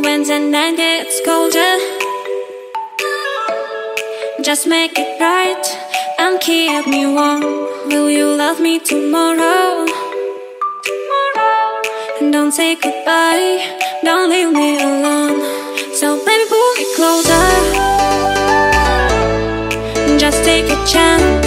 When the night gets colder. Just make it right And keep me warm. Will you love me tomorrow? And don't say goodbye. Don't leave me alone. So baby pull me closer. Just take a chance.